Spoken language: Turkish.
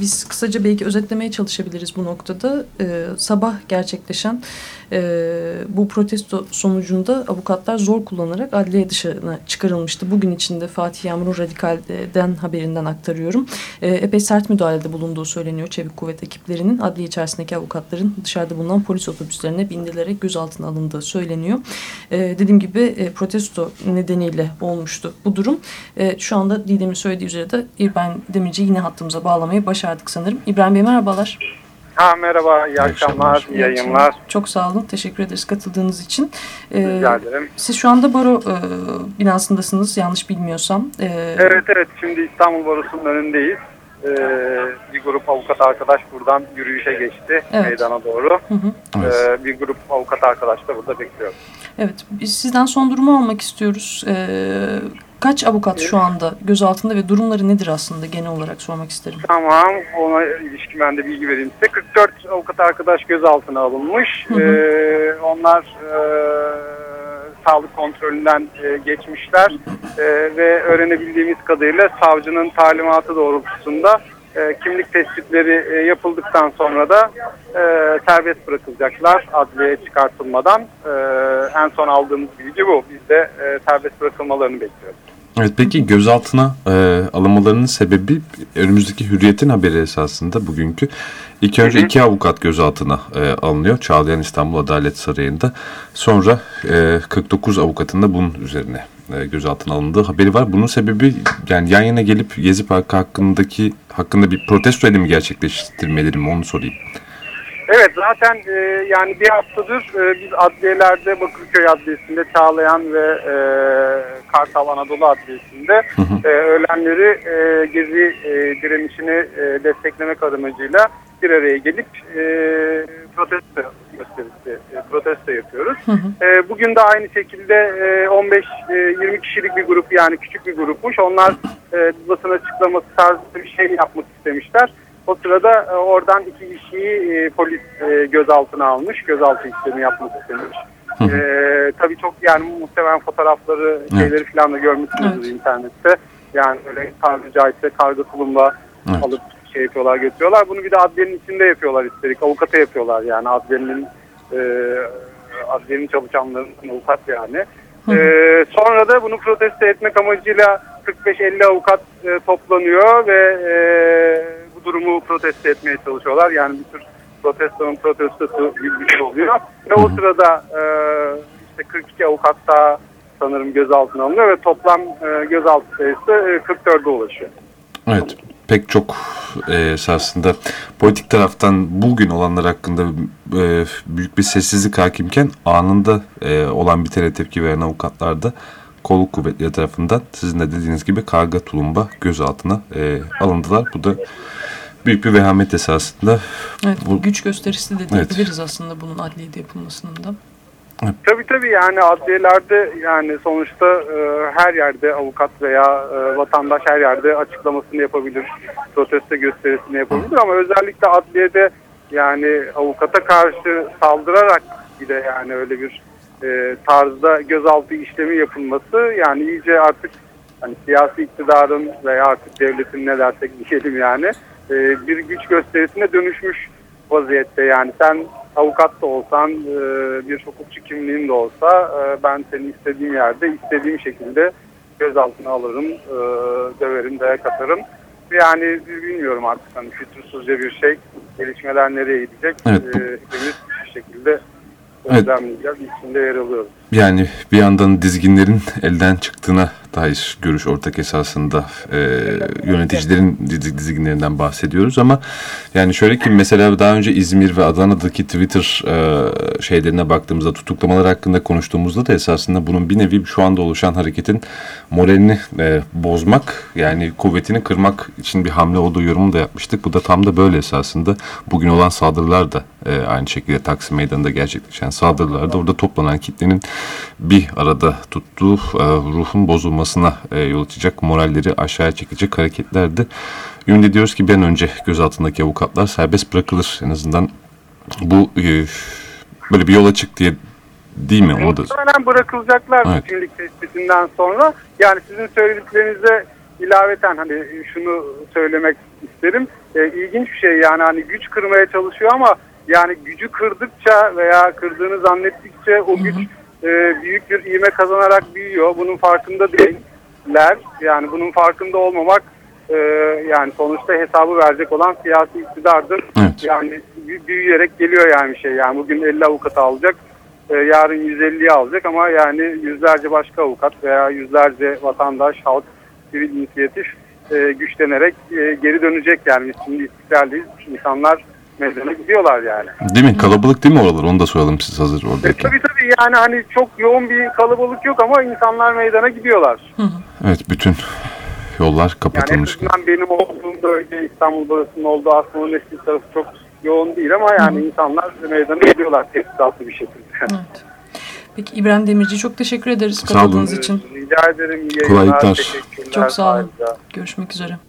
biz kısaca belki özetlemeye çalışabiliriz bu noktada. E, sabah gerçekleşen e, bu protesto sonucunda avukatlar zor kullanarak adliye dışına çıkarılmıştı. Bugün içinde Fatih Yağmur'un Radikal'den haberinden aktarıyorum. E, epey sert müdahalede bulunduğu söyleniyor çevik kuvvet ekiplerinin. Adliye içerisindeki avukatların dışarıda bulunan polis otobüslerine bindirilerek gözaltına alındığı söyleniyor. E, dediğim gibi e, protesto nedeniyle olmuştu bu durum. E, şu anda Didem'in söylediği üzere de İbrahim Demirci yine hattımıza bağlamayı başardık sanırım. İbrahim Bey merhabalar. Ha, merhaba, iyi, iyi akşamlar, iyi yayınlar. Çok sağ olun, teşekkür ederiz katıldığınız için. Ee, Rica ederim. Siz şu anda baro e, binasındasınız, yanlış bilmiyorsam. Ee, evet, evet. Şimdi İstanbul Barosu'nun önündeyiz. Ee, bir grup avukat arkadaş buradan yürüyüşe geçti evet. meydana doğru. Hı hı. Ee, bir grup avukat arkadaş da burada bekliyor. Evet, biz sizden son durumu almak istiyoruz. Ee, Kaç avukat şu anda gözaltında ve durumları nedir aslında genel olarak sormak isterim. Tamam ona ilişkin ben de bilgi vereyim size. 44 avukat arkadaş gözaltına alınmış. Hı hı. Ee, onlar e, sağlık kontrolünden e, geçmişler e, ve öğrenebildiğimiz kadarıyla savcının talimatı doğrultusunda e, kimlik tespitleri e, yapıldıktan sonra da e, serbest bırakılacaklar adliyeye çıkartılmadan. E, en son aldığımız bilgi bu. Biz de e, serbest bırakılmalarını bekliyoruz. Evet peki gözaltına e, alınmalarının sebebi önümüzdeki hürriyetin haberi esasında bugünkü. İlk önce iki avukat gözaltına e, alınıyor Çağlayan İstanbul Adalet Sarayı'nda. Sonra e, 49 avukatın da bunun üzerine e, gözaltına alındığı haberi var. Bunun sebebi yani yan yana gelip Gezi Parkı hakkındaki hakkında bir protesto eylemi gerçekleştirmeleri mi onu sorayım. Evet zaten e, yani bir haftadır e, biz adliyelerde Bakırköy Adliyesi'nde Çağlayan ve e, Kartal Anadolu Adliyesi'nde E, ölenleri e, gezi e, direnişini e, desteklemek amacıyla bir araya gelip e, protesto gösterisi, e, protesto yapıyoruz. Hı hı. E, bugün de aynı şekilde e, 15-20 e, kişilik bir grup yani küçük bir grupmuş. Onlar e, basın açıklaması tarzı bir şey yapmak istemişler. O sırada e, oradan iki kişiyi e, polis e, gözaltına almış. Gözaltı işlemi yapmak istemiş. Ee, tabii çok yani muhtemelen fotoğrafları evet. şeyleri falan da görmüşsünüzdür evet. internette. Yani öyle tabiri caizse karga tulumba evet. alıp şey yapıyorlar götürüyorlar. Bunu bir de adliyenin içinde yapıyorlar istedik. Avukata yapıyorlar yani adliyenin e, adliyenin çalışanlarının avukat yani. Ee, sonra da bunu protesto etmek amacıyla 45-50 avukat e, toplanıyor ve e, durumu protesto etmeye çalışıyorlar. Yani bir tür protestonun protestosu gibi bir şey oluyor. Ve o sırada e, işte 42 avukat daha sanırım gözaltına alınıyor ve toplam e, gözaltı sayısı e, 44'e ulaşıyor. Evet pek çok e, esasında politik taraftan bugün olanlar hakkında e, büyük bir sessizlik hakimken anında e, olan bitene tepki veren avukatlar da kolluk kuvvetleri tarafından sizin de dediğiniz gibi karga tulumba gözaltına e, alındılar. Bu da büyük bir vehamet esasında. Evet, bu, güç gösterisi de diyebiliriz evet. aslında bunun adliyede yapılmasının da. Evet. Tabii tabii yani adliyelerde yani sonuçta e, her yerde avukat veya e, vatandaş her yerde açıklamasını yapabilir, protesto gösterisini yapabilir ama özellikle adliyede yani avukata karşı saldırarak bir de yani öyle bir e, tarzda gözaltı işlemi yapılması yani iyice artık hani siyasi iktidarın veya artık devletin ne dersek diyelim yani e, bir güç gösterisine dönüşmüş vaziyette yani sen avukat da olsan e, bir hukukçu kimliğin de olsa e, ben seni istediğim yerde istediğim şekilde gözaltına alırım, e, döverim, dayak atarım. Yani bilmiyorum artık hani fütursuzca bir şey. Gelişmeler nereye gidecek? Evet. Hepimiz bir şekilde. Evet. İçinde yer alıyoruz. Yani bir yandan dizginlerin elden çıktığına dair görüş ortak esasında e, yöneticilerin dizginlerinden bahsediyoruz ama yani şöyle ki mesela daha önce İzmir ve Adana'daki Twitter e, şeylerine baktığımızda tutuklamalar hakkında konuştuğumuzda da esasında bunun bir nevi şu anda oluşan hareketin moralini e, bozmak yani kuvvetini kırmak için bir hamle olduğu yorumu da yapmıştık. Bu da tam da böyle esasında bugün olan saldırılar da e, aynı şekilde Taksim Meydanı'nda gerçekleşen saldırılarda orada toplanan kitlenin bir arada tuttuğu e, ruhun bozulmasına e, yol açacak, moralleri aşağıya çekecek hareketlerdi. Ümit ediyoruz ki bir an önce gözaltındaki avukatlar serbest bırakılır. En azından bu e, böyle bir yol açık diye değil mi? O da... Bırakılacaklar evet. kimlik tespitinden sonra. Yani sizin söylediklerinize ilaveten hani şunu söylemek isterim. E, ilginç bir şey yani hani güç kırmaya çalışıyor ama yani gücü kırdıkça veya kırdığını zannettikçe o güç e, büyük bir ivme kazanarak büyüyor. Bunun farkında değiller. Yani bunun farkında olmamak e, yani sonuçta hesabı verecek olan siyasi iktidardır. Evet. Yani bü- büyüyerek geliyor yani bir şey. Yani bugün 50 avukat alacak. e, yarın 150'yi alacak ama yani yüzlerce başka avukat veya yüzlerce vatandaş, halk, sivil inisiyatif e, güçlenerek e, geri dönecek yani. Şimdi istiklaldeyiz. İnsanlar meydana gidiyorlar yani. Değil mi? Kalabalık değil mi oralar? Onu da soralım siz hazır E, oradayken. tabii tabii yani hani çok yoğun bir kalabalık yok ama insanlar meydana gidiyorlar. Evet bütün yollar Yani kapatılmış. azından benim olduğum bölge İstanbul Barası'nın olduğu Asmalı Mescid tarafı çok yoğun değil ama yani insanlar meydana gidiyorlar tesisatlı bir şekilde. Evet. Peki İbrahim Demirci çok teşekkür ederiz Sağ olun. katıldığınız için. Rica ederim. Kolaylıklar. Çok sağ olun. Görüşmek üzere.